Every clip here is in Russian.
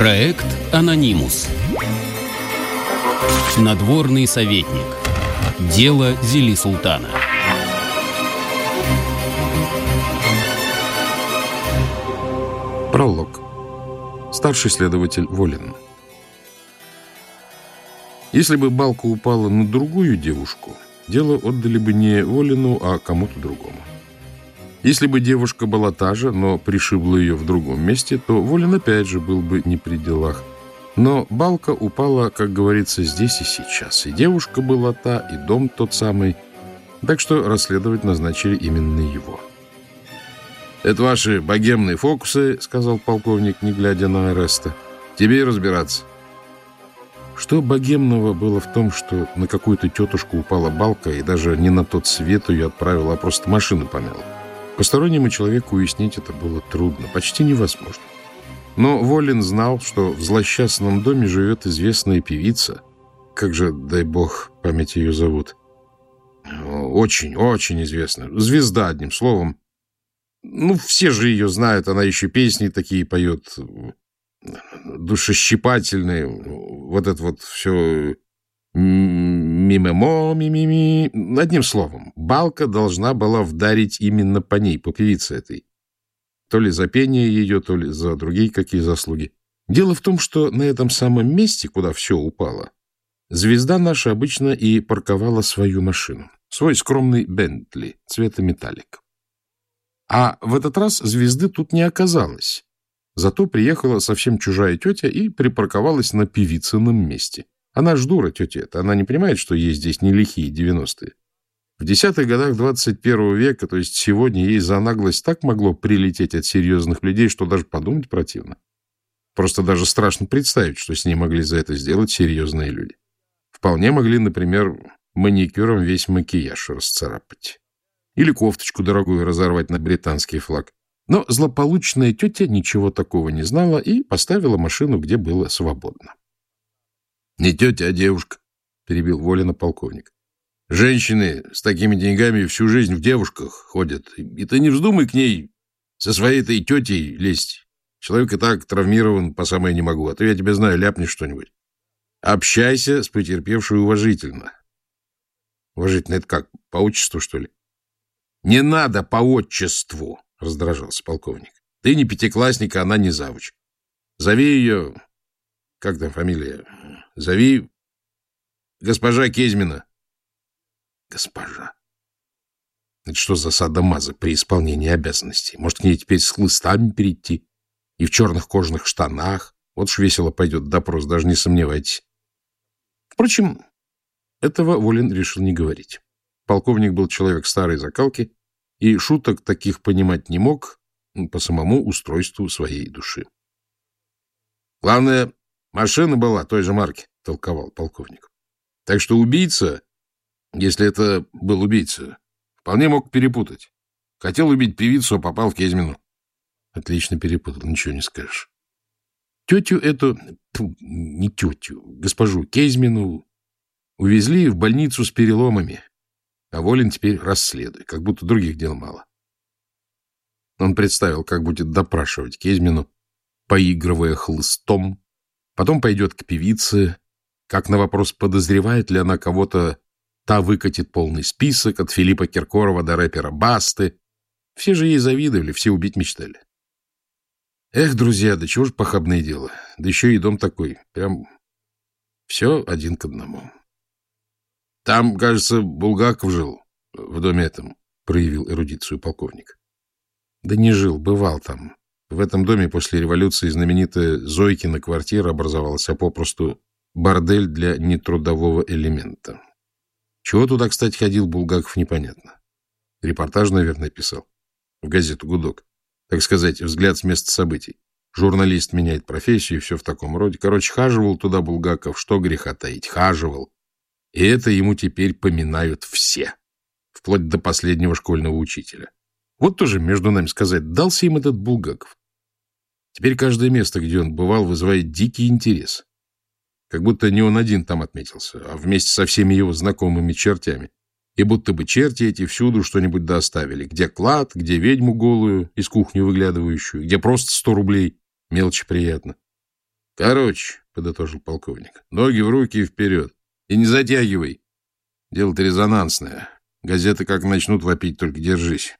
Проект «Анонимус». Надворный советник. Дело Зели Султана. Пролог. Старший следователь Волин. Если бы балка упала на другую девушку, дело отдали бы не Волину, а кому-то другому. Если бы девушка была та же, но пришибла ее в другом месте, то Волин опять же был бы не при делах. Но балка упала, как говорится, здесь и сейчас. И девушка была та, и дом тот самый. Так что расследовать назначили именно его. «Это ваши богемные фокусы», — сказал полковник, не глядя на Ареста. «Тебе и разбираться». Что богемного было в том, что на какую-то тетушку упала балка, и даже не на тот свет ее отправила, а просто машину помяла? Постороннему человеку уяснить это было трудно, почти невозможно. Но Волин знал, что в злосчастном доме живет известная певица. Как же, дай бог, память ее зовут. Очень, очень известная. Звезда, одним словом. Ну, все же ее знают, она еще песни такие поет, душещипательные. Вот это вот все Мимемо, мимими. Одним словом, Балка должна была вдарить именно по ней, по певице этой. То ли за пение ее, то ли за другие какие заслуги. Дело в том, что на этом самом месте, куда все упало, звезда наша обычно и парковала свою машину. Свой скромный Бентли цвета металлик. А в этот раз звезды тут не оказалось. Зато приехала совсем чужая тетя и припарковалась на певицыном месте. Она ж дура, тетя эта. Она не понимает, что ей здесь не лихие девяностые. В десятых годах 21 века, то есть сегодня, ей за наглость так могло прилететь от серьезных людей, что даже подумать противно. Просто даже страшно представить, что с ней могли за это сделать серьезные люди. Вполне могли, например, маникюром весь макияж расцарапать. Или кофточку дорогую разорвать на британский флаг. Но злополучная тетя ничего такого не знала и поставила машину, где было свободно. Не тетя, а девушка, — перебил Волина полковник. Женщины с такими деньгами всю жизнь в девушках ходят. И ты не вздумай к ней со своей этой тетей лезть. Человек и так травмирован по самое не могу, а то я тебя знаю, ляпнешь что-нибудь. Общайся с потерпевшей уважительно. Уважительно это как, по отчеству, что ли? Не надо по отчеству, раздражался полковник. Ты не пятиклассник, а она не завуч. Зови ее... Как там фамилия? Зови госпожа Кезьмина. Госпожа. Это что за садомаза при исполнении обязанностей? Может, к ней теперь с хлыстами перейти? И в черных кожаных штанах? Вот уж весело пойдет допрос, даже не сомневайтесь. Впрочем, этого Волин решил не говорить. Полковник был человек старой закалки, и шуток таких понимать не мог по самому устройству своей души. Главное, Машина была той же марки, толковал полковник. Так что убийца, если это был убийца, вполне мог перепутать. Хотел убить певицу, а попал в Кезьмину. Отлично перепутал, ничего не скажешь. Тетю эту, тьфу, не тетю, госпожу Кезьмину увезли в больницу с переломами, а Волин теперь расследует, как будто других дел мало. Он представил, как будет допрашивать Кезьмину, поигрывая хлыстом, Потом пойдет к певице, как на вопрос, подозревает ли она кого-то, та выкатит полный список от Филиппа Киркорова до рэпера Басты. Все же ей завидовали, все убить мечтали. Эх, друзья, да чего ж похабное дело. Да еще и дом такой. Прям все один к одному. Там, кажется, Булгаков жил в доме этом, проявил эрудицию полковник. Да не жил, бывал там. В этом доме после революции знаменитая Зойкина квартира образовалась, а попросту бордель для нетрудового элемента. Чего туда, кстати, ходил Булгаков, непонятно. Репортаж, наверное, писал. В газету «Гудок». Так сказать, взгляд с места событий. Журналист меняет профессию и все в таком роде. Короче, хаживал туда Булгаков, что греха таить, хаживал. И это ему теперь поминают все, вплоть до последнего школьного учителя. Вот тоже, между нами сказать, дался им этот Булгаков. Теперь каждое место, где он бывал, вызывает дикий интерес. Как будто не он один там отметился, а вместе со всеми его знакомыми чертями. И будто бы черти эти всюду что-нибудь доставили. Где клад, где ведьму голую, из кухни выглядывающую, где просто сто рублей. Мелочи приятно. Короче, — подытожил полковник, — ноги в руки и вперед. И не затягивай. Дело-то резонансное. Газеты как начнут вопить, только держись.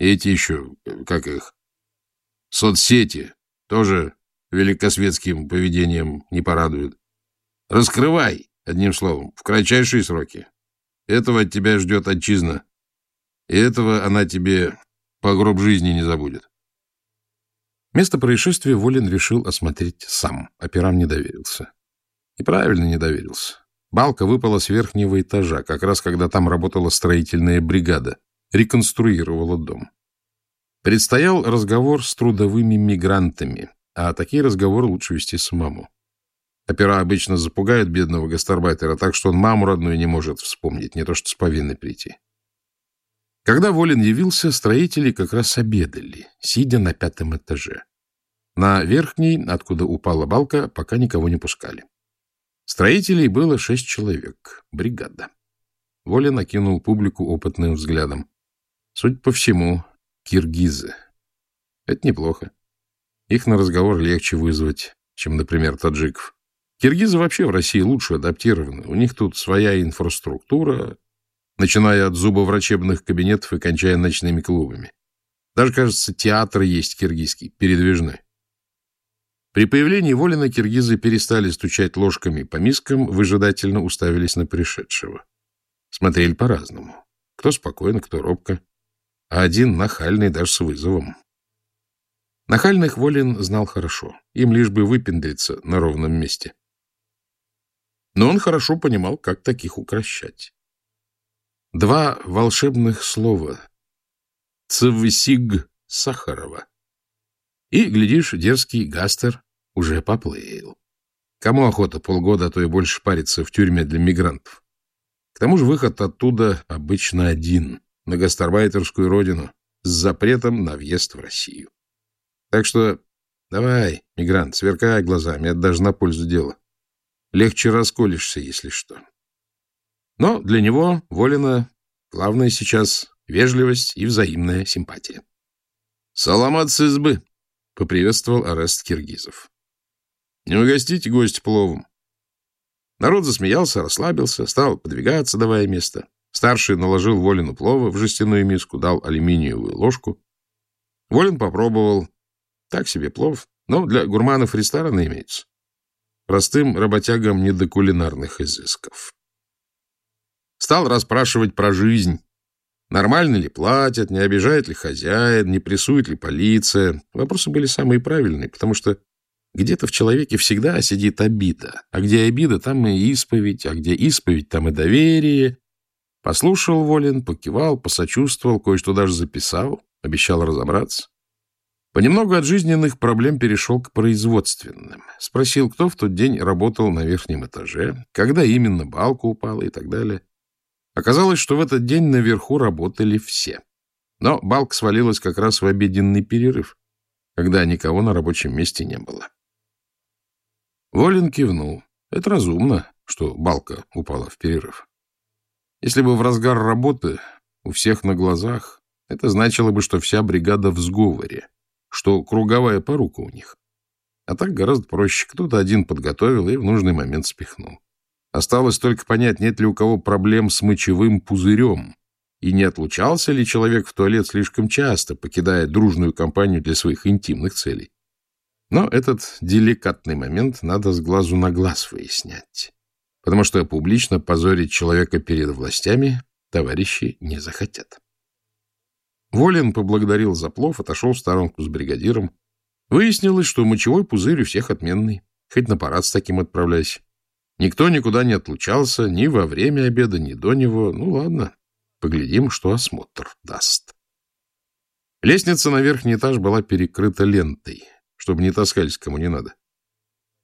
И эти еще, как их, соцсети, тоже великосветским поведением не порадуют. Раскрывай, одним словом, в кратчайшие сроки. Этого от тебя ждет отчизна. И этого она тебе по гроб жизни не забудет. Место происшествия Волин решил осмотреть сам. Операм не доверился. И правильно не доверился. Балка выпала с верхнего этажа, как раз когда там работала строительная бригада, реконструировала дом. Предстоял разговор с трудовыми мигрантами, а такие разговоры лучше вести самому. Опера обычно запугают бедного гастарбайтера так, что он маму родную не может вспомнить, не то что с повинной прийти. Когда Волин явился, строители как раз обедали, сидя на пятом этаже. На верхней, откуда упала балка, пока никого не пускали. Строителей было шесть человек, бригада. Волин окинул публику опытным взглядом. Судя по всему, киргизы. Это неплохо. Их на разговор легче вызвать, чем, например, таджиков. Киргизы вообще в России лучше адаптированы. У них тут своя инфраструктура, начиная от зубоврачебных кабинетов и кончая ночными клубами. Даже, кажется, театр есть киргизский, передвижной. При появлении Волина киргизы перестали стучать ложками по мискам, выжидательно уставились на пришедшего. Смотрели по-разному. Кто спокойно, кто робко. А один нахальный даже с вызовом. Нахальных Волин знал хорошо. Им лишь бы выпендриться на ровном месте. Но он хорошо понимал, как таких укращать. Два волшебных слова. Цвсиг Сахарова. И, глядишь, дерзкий Гастер уже поплыл. Кому охота полгода, а то и больше париться в тюрьме для мигрантов? К тому же выход оттуда обычно один, на гастарбайтерскую родину, с запретом на въезд в Россию. Так что давай, мигрант, сверкай глазами, это даже на пользу дела. Легче расколешься, если что. Но для него, Волина, главное сейчас вежливость и взаимная симпатия. «Саламат с избы!» — поприветствовал арест киргизов. «Не угостите гость пловом?» Народ засмеялся, расслабился, стал подвигаться, давая место. Старший наложил Волину плова в жестяную миску, дал алюминиевую ложку. Волин попробовал. Так себе плов, но для гурманов ресторана имеется. Простым работягам не до кулинарных изысков. Стал расспрашивать про жизнь. Нормально ли платят, не обижает ли хозяин, не прессует ли полиция. Вопросы были самые правильные, потому что где-то в человеке всегда сидит обида. А где обида, там и исповедь, а где исповедь, там и доверие. Послушал Волин, покивал, посочувствовал, кое-что даже записал, обещал разобраться. Понемногу от жизненных проблем перешел к производственным. Спросил, кто в тот день работал на верхнем этаже, когда именно балка упала и так далее. Оказалось, что в этот день наверху работали все. Но балка свалилась как раз в обеденный перерыв, когда никого на рабочем месте не было. Волин кивнул. Это разумно, что балка упала в перерыв. Если бы в разгар работы у всех на глазах, это значило бы, что вся бригада в сговоре, что круговая порука у них. А так гораздо проще. Кто-то один подготовил и в нужный момент спихнул. Осталось только понять, нет ли у кого проблем с мочевым пузырем, и не отлучался ли человек в туалет слишком часто, покидая дружную компанию для своих интимных целей. Но этот деликатный момент надо с глазу на глаз выяснять, потому что публично позорить человека перед властями товарищи не захотят. Волин поблагодарил за плов, отошел в сторонку с бригадиром. Выяснилось, что мочевой пузырь у всех отменный. Хоть на парад с таким отправляйся. Никто никуда не отлучался ни во время обеда, ни до него. Ну, ладно, поглядим, что осмотр даст. Лестница на верхний этаж была перекрыта лентой, чтобы не таскались кому не надо.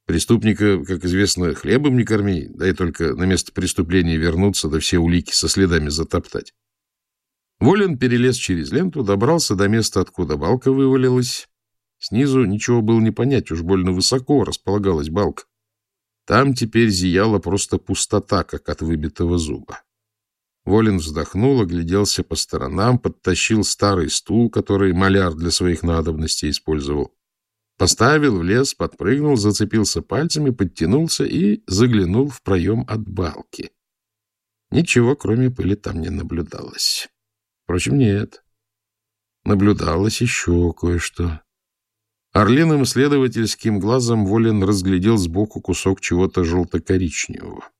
Преступника, как известно, хлебом не корми, да и только на место преступления вернуться, да все улики со следами затоптать. Волин перелез через ленту, добрался до места, откуда балка вывалилась. Снизу ничего было не понять, уж больно высоко располагалась балка. Там теперь зияла просто пустота, как от выбитого зуба. Волин вздохнул, огляделся по сторонам, подтащил старый стул, который маляр для своих надобностей использовал. Поставил в лес, подпрыгнул, зацепился пальцами, подтянулся и заглянул в проем от балки. Ничего, кроме пыли, там не наблюдалось. Впрочем, нет. Наблюдалось еще кое-что. Орлиным следовательским глазом Волин разглядел сбоку кусок чего-то желто-коричневого.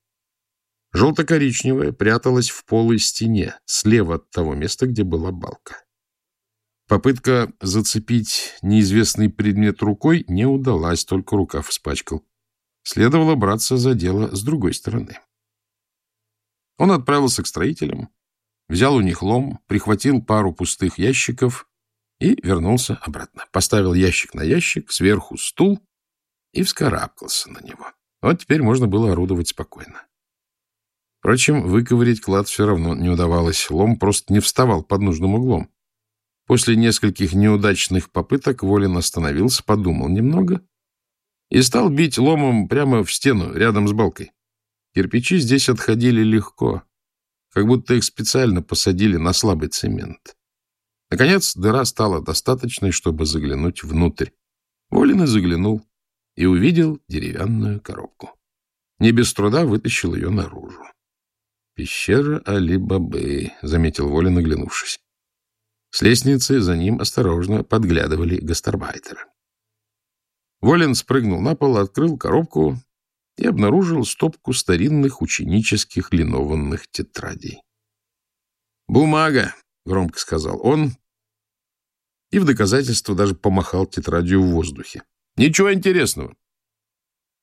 Желто-коричневое пряталось в полой стене, слева от того места, где была балка. Попытка зацепить неизвестный предмет рукой не удалась, только рукав испачкал. Следовало браться за дело с другой стороны. Он отправился к строителям, взял у них лом, прихватил пару пустых ящиков и вернулся обратно. Поставил ящик на ящик, сверху стул и вскарабкался на него. Вот теперь можно было орудовать спокойно. Впрочем, выковырять клад все равно не удавалось. Лом просто не вставал под нужным углом. После нескольких неудачных попыток Волин остановился, подумал немного и стал бить ломом прямо в стену, рядом с балкой. Кирпичи здесь отходили легко, как будто их специально посадили на слабый цемент. Наконец, дыра стала достаточной, чтобы заглянуть внутрь. Волин и заглянул и увидел деревянную коробку. Не без труда вытащил ее наружу. «Пещера Али-Бабы», — заметил Волин, оглянувшись. С лестницы за ним осторожно подглядывали гастарбайтеры. Волин спрыгнул на пол, открыл коробку и обнаружил стопку старинных ученических линованных тетрадей. «Бумага!» — громко сказал он, и в доказательство даже помахал тетрадью в воздухе. «Ничего интересного!»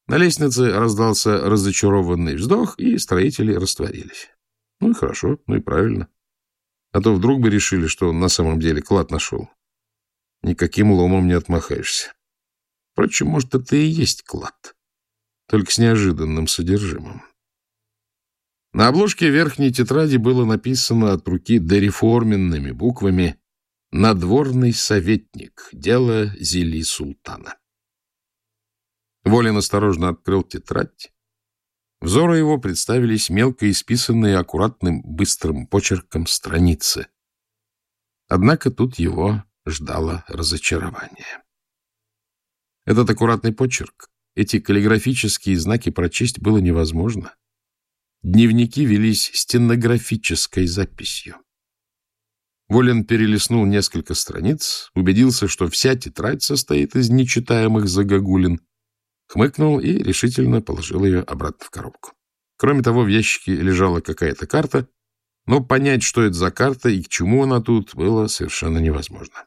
На лестнице раздался разочарованный вздох, и строители растворились. Ну и хорошо, ну и правильно. А то вдруг бы решили, что он на самом деле клад нашел. Никаким ломом не отмахаешься. Впрочем, может, это и есть клад, только с неожиданным содержимым. На обложке верхней тетради было написано от руки дореформенными буквами «Надворный советник. Дело Зели Султана». Волин осторожно открыл тетрадь. Взору его представились мелко исписанные аккуратным быстрым почерком страницы. Однако тут его ждало разочарование. Этот аккуратный почерк, эти каллиграфические знаки прочесть было невозможно. Дневники велись стенографической записью. Волин перелистнул несколько страниц, убедился, что вся тетрадь состоит из нечитаемых загогулин, хмыкнул и решительно положил ее обратно в коробку. Кроме того, в ящике лежала какая-то карта, но понять, что это за карта и к чему она тут, было совершенно невозможно.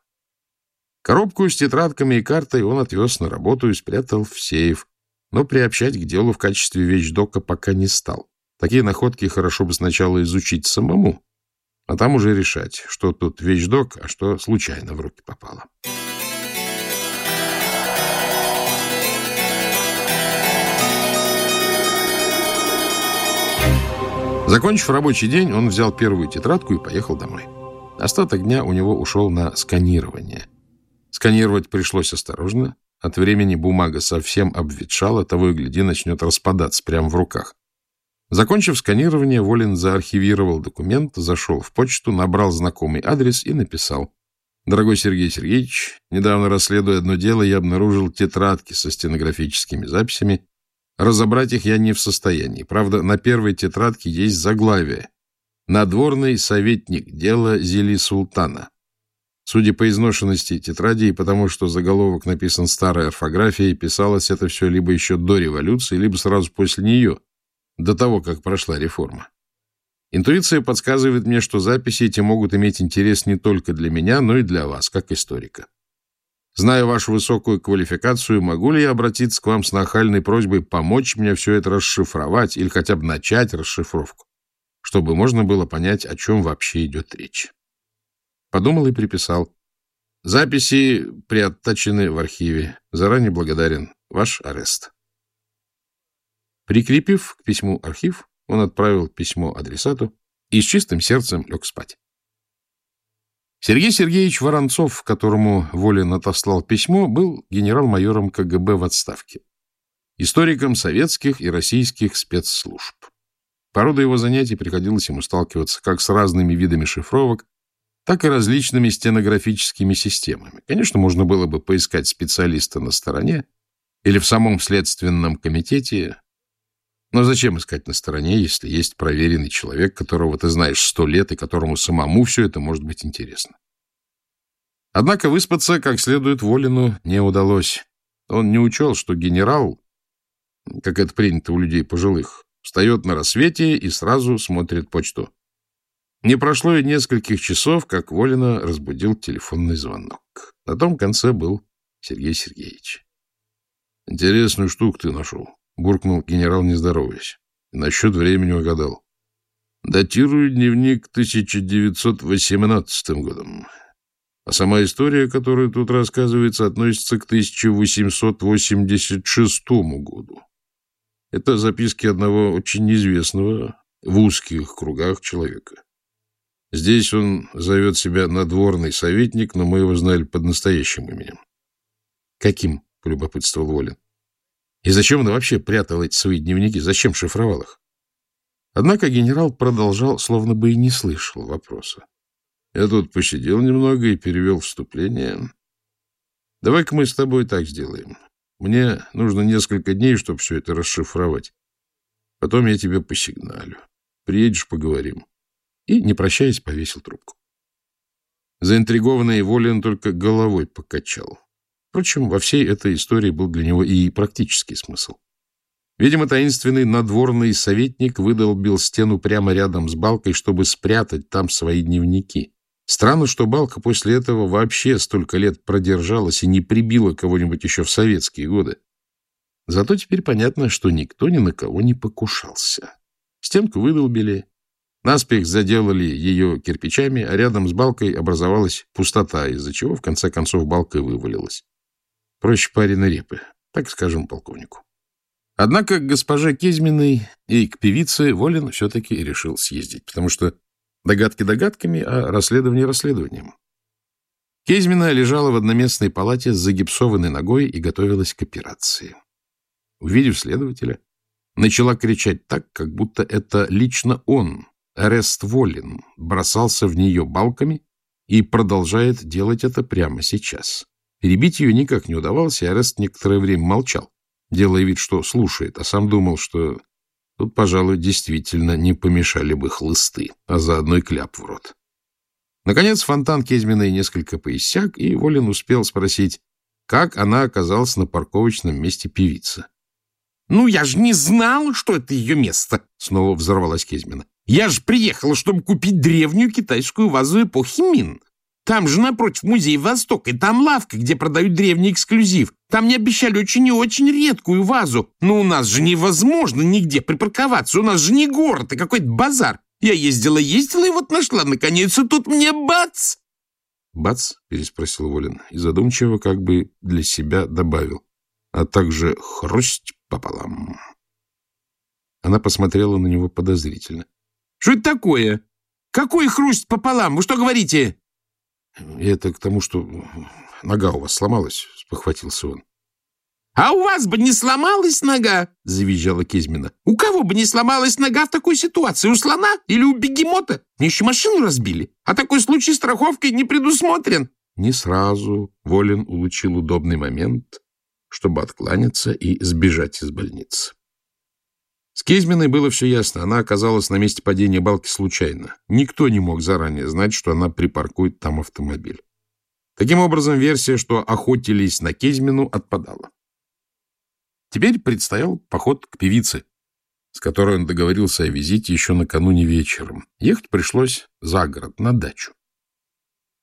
Коробку с тетрадками и картой он отвез на работу и спрятал в сейф, но приобщать к делу в качестве вещдока пока не стал. Такие находки хорошо бы сначала изучить самому, а там уже решать, что тут вещдок, а что случайно в руки попало. Закончив рабочий день, он взял первую тетрадку и поехал домой. Остаток дня у него ушел на сканирование. Сканировать пришлось осторожно. От времени бумага совсем обветшала, того и гляди начнет распадаться прямо в руках. Закончив сканирование, Волин заархивировал документ, зашел в почту, набрал знакомый адрес и написал. «Дорогой Сергей Сергеевич, недавно расследуя одно дело, я обнаружил тетрадки со стенографическими записями, Разобрать их я не в состоянии. Правда, на первой тетрадке есть заглавие. «Надворный советник. Дело Зели Султана». Судя по изношенности тетради и потому, что заголовок написан старой орфографией, писалось это все либо еще до революции, либо сразу после нее, до того, как прошла реформа. Интуиция подсказывает мне, что записи эти могут иметь интерес не только для меня, но и для вас, как историка. Зная вашу высокую квалификацию, могу ли я обратиться к вам с нахальной просьбой помочь мне все это расшифровать или хотя бы начать расшифровку, чтобы можно было понять, о чем вообще идет речь? Подумал и приписал. Записи приоттачены в архиве. Заранее благодарен. Ваш арест. Прикрепив к письму архив, он отправил письмо адресату и с чистым сердцем лег спать. Сергей Сергеевич Воронцов, которому Волин отослал письмо, был генерал-майором КГБ в отставке, историком советских и российских спецслужб. По роду его занятий приходилось ему сталкиваться как с разными видами шифровок, так и различными стенографическими системами. Конечно, можно было бы поискать специалиста на стороне или в самом следственном комитете, но зачем искать на стороне, если есть проверенный человек, которого ты знаешь сто лет и которому самому все это может быть интересно? Однако выспаться как следует Волину не удалось. Он не учел, что генерал, как это принято у людей пожилых, встает на рассвете и сразу смотрит почту. Не прошло и нескольких часов, как Волина разбудил телефонный звонок. На том конце был Сергей Сергеевич. — Интересную штуку ты нашел, — буркнул генерал, не здороваясь. Насчет времени угадал. Датирую дневник 1918 годом. А сама история, которая тут рассказывается, относится к 1886 году. Это записки одного очень известного в узких кругах человека. Здесь он зовет себя надворный советник, но мы его знали под настоящим именем. Каким? — полюбопытствовал Волин. И зачем он вообще прятал эти свои дневники? Зачем шифровал их? Однако генерал продолжал, словно бы и не слышал вопроса. Я тут посидел немного и перевел вступление. Давай-ка мы с тобой так сделаем. Мне нужно несколько дней, чтобы все это расшифровать. Потом я тебе посигналю. Приедешь, поговорим и, не прощаясь, повесил трубку. Заинтригованный Волин только головой покачал. Впрочем, во всей этой истории был для него и практический смысл. Видимо, таинственный надворный советник выдолбил стену прямо рядом с балкой, чтобы спрятать там свои дневники. Странно, что балка после этого вообще столько лет продержалась и не прибила кого-нибудь еще в советские годы. Зато теперь понятно, что никто ни на кого не покушался. Стенку выдолбили, Наспех заделали ее кирпичами, а рядом с балкой образовалась пустота, из-за чего, в конце концов, балка вывалилась. Проще пареной репы, так скажем полковнику. Однако к госпоже Кезьминой и к певице Волин все-таки решил съездить, потому что догадки догадками, а расследование расследованием. Кезьмина лежала в одноместной палате с загипсованной ногой и готовилась к операции. Увидев следователя, начала кричать так, как будто это лично он Эрест Волин бросался в нее балками и продолжает делать это прямо сейчас. Перебить ее никак не удавалось, и Эрест некоторое время молчал, делая вид, что слушает, а сам думал, что тут, пожалуй, действительно не помешали бы хлысты, а заодно и кляп в рот. Наконец фонтан Кезьминой несколько поиссяк, и Волин успел спросить, как она оказалась на парковочном месте певицы. — Ну, я же не знал, что это ее место! — снова взорвалась Кезьмина. Я же приехала, чтобы купить древнюю китайскую вазу эпохи Мин. Там же напротив музея Восток, и там лавка, где продают древний эксклюзив. Там мне обещали очень и очень редкую вазу. Но у нас же невозможно нигде припарковаться. У нас же не город, а какой-то базар. Я ездила, ездила и вот нашла, наконец, и тут мне бац!» «Бац?» — переспросил Волин и задумчиво как бы для себя добавил. «А также хрусть пополам». Она посмотрела на него подозрительно. Что это такое? Какой хруст пополам? Вы что говорите? Это к тому, что нога у вас сломалась, спохватился он. А у вас бы не сломалась нога, завизжала Кезьмина. У кого бы не сломалась нога в такой ситуации? У слона или у бегемота? Мне еще машину разбили. А такой случай страховкой не предусмотрен. Не сразу Волин улучил удобный момент, чтобы откланяться и сбежать из больницы. С Кезьминой было все ясно. Она оказалась на месте падения балки случайно. Никто не мог заранее знать, что она припаркует там автомобиль. Таким образом, версия, что охотились на Кезьмину, отпадала. Теперь предстоял поход к певице, с которой он договорился о визите еще накануне вечером. Ехать пришлось за город, на дачу.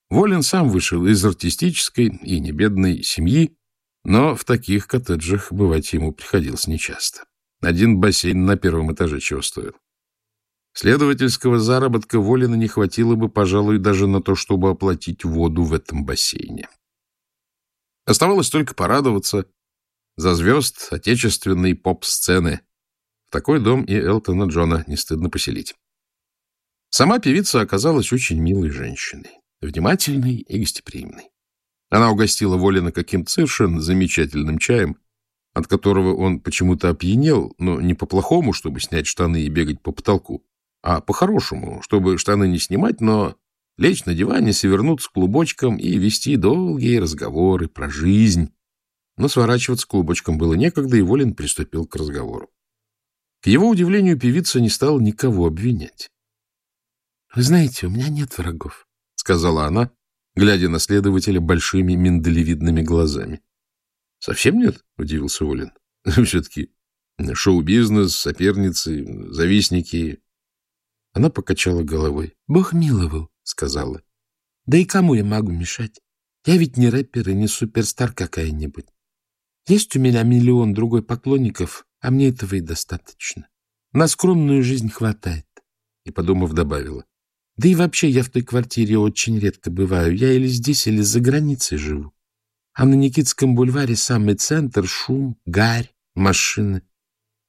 Волин сам вышел из артистической и небедной семьи, но в таких коттеджах бывать ему приходилось нечасто. Один бассейн на первом этаже чего стоил. Следовательского заработка Волина не хватило бы, пожалуй, даже на то, чтобы оплатить воду в этом бассейне. Оставалось только порадоваться за звезд отечественной поп-сцены. В такой дом и Элтона Джона не стыдно поселить. Сама певица оказалась очень милой женщиной, внимательной и гостеприимной. Она угостила Волина каким-то совершенно замечательным чаем, от которого он почему-то опьянел, но не по-плохому, чтобы снять штаны и бегать по потолку, а по-хорошему, чтобы штаны не снимать, но лечь на диване, свернуться клубочком и вести долгие разговоры про жизнь. Но сворачиваться клубочком было некогда, и Волин приступил к разговору. К его удивлению, певица не стала никого обвинять. — Вы знаете, у меня нет врагов, — сказала она, глядя на следователя большими миндалевидными глазами. — Совсем нет? — удивился Волин. — Все-таки шоу-бизнес, соперницы, завистники. Она покачала головой. — Бог миловал, — сказала. — Да и кому я могу мешать? Я ведь не рэпер и не суперстар какая-нибудь. Есть у меня миллион другой поклонников, а мне этого и достаточно. На скромную жизнь хватает. И, подумав, добавила. Да и вообще я в той квартире очень редко бываю. Я или здесь, или за границей живу. А на Никитском бульваре самый центр, шум, гарь, машины.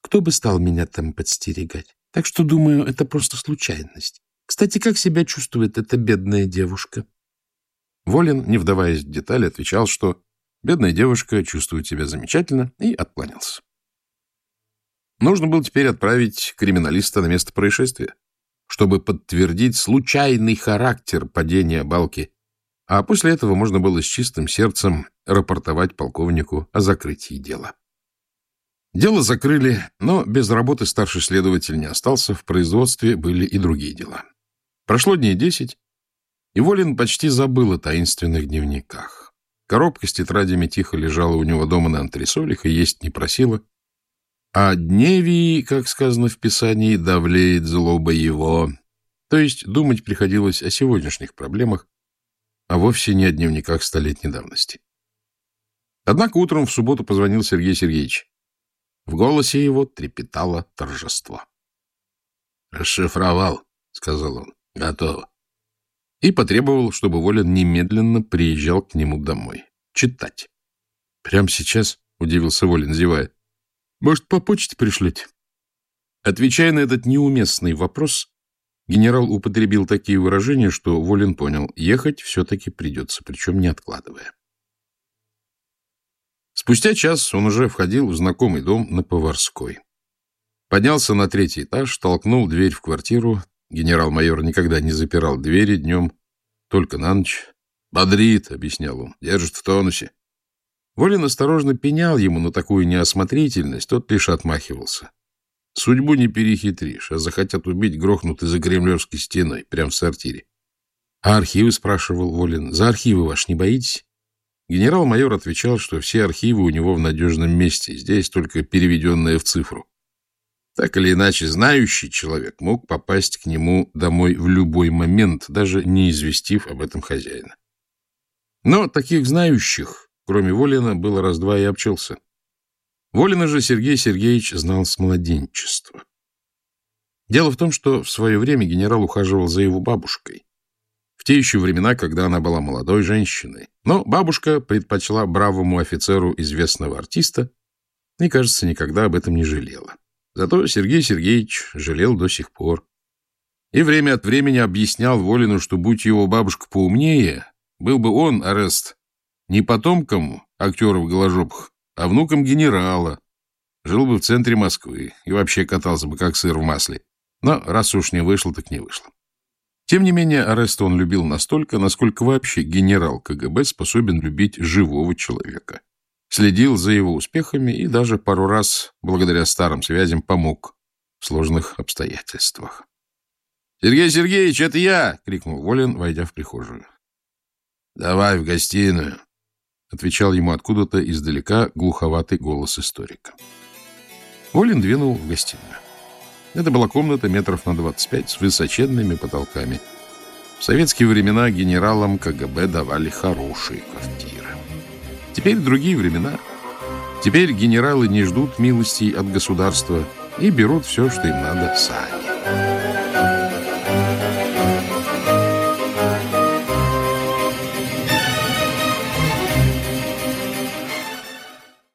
Кто бы стал меня там подстерегать? Так что, думаю, это просто случайность. Кстати, как себя чувствует эта бедная девушка? Волин, не вдаваясь в детали, отвечал, что бедная девушка чувствует себя замечательно, и откланялся. Нужно было теперь отправить криминалиста на место происшествия, чтобы подтвердить случайный характер падения балки, а после этого можно было с чистым сердцем рапортовать полковнику о закрытии дела. Дело закрыли, но без работы старший следователь не остался, в производстве были и другие дела. Прошло дней десять, и Волин почти забыл о таинственных дневниках. Коробка с тетрадями тихо лежала у него дома на антресолях и есть не просила, а Дневий, как сказано в Писании, давлеет злоба его. То есть думать приходилось о сегодняшних проблемах, а вовсе не о дневниках столетней давности. Однако утром в субботу позвонил Сергей Сергеевич. В голосе его трепетало торжество. — Расшифровал, — сказал он. — Готово. И потребовал, чтобы Волин немедленно приезжал к нему домой. Читать. — Прямо сейчас? — удивился Волин, зевая. Может, по почте пришлете? Отвечая на этот неуместный вопрос, генерал употребил такие выражения, что Волин понял, ехать все-таки придется, причем не откладывая. Спустя час он уже входил в знакомый дом на Поварской. Поднялся на третий этаж, толкнул дверь в квартиру. Генерал-майор никогда не запирал двери днем, только на ночь. «Бодрит», — объяснял он, — «держит в тонусе». Волин осторожно пенял ему на такую неосмотрительность, тот лишь отмахивался. Судьбу не перехитришь, а захотят убить, грохнут из-за кремлевской стеной, прямо в сортире. — А архивы, — спрашивал Волин, — за архивы ваш не боитесь? Генерал-майор отвечал, что все архивы у него в надежном месте, здесь только переведенные в цифру. Так или иначе, знающий человек мог попасть к нему домой в любой момент, даже не известив об этом хозяина. Но таких знающих Кроме Волина, было раз-два и обчелся. Волина же Сергей Сергеевич знал с младенчества. Дело в том, что в свое время генерал ухаживал за его бабушкой. В те еще времена, когда она была молодой женщиной. Но бабушка предпочла бравому офицеру известного артиста и, кажется, никогда об этом не жалела. Зато Сергей Сергеевич жалел до сих пор. И время от времени объяснял Волину, что, будь его бабушка поумнее, был бы он, арест, не потомком актеров голожопых, а внуком генерала. Жил бы в центре Москвы и вообще катался бы как сыр в масле. Но раз уж не вышло, так не вышло. Тем не менее, Ареста он любил настолько, насколько вообще генерал КГБ способен любить живого человека. Следил за его успехами и даже пару раз, благодаря старым связям, помог в сложных обстоятельствах. — Сергей Сергеевич, это я! — крикнул Волин, войдя в прихожую. — Давай в гостиную, — отвечал ему откуда-то издалека глуховатый голос историка. Волин двинул в гостиную. Это была комната метров на 25 с высоченными потолками. В советские времена генералам КГБ давали хорошие квартиры. Теперь другие времена. Теперь генералы не ждут милостей от государства и берут все, что им надо, сами.